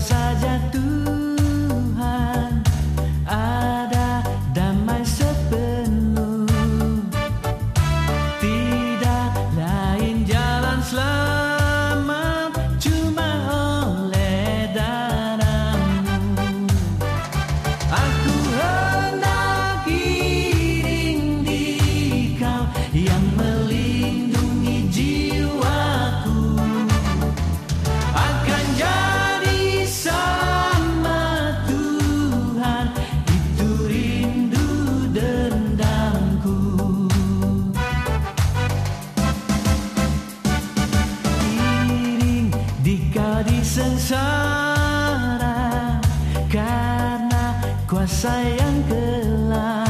saja tuh sengsara karena kuasa yang gelap.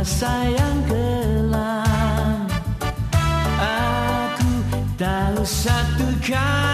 Sayang yang Aku tahu satu kali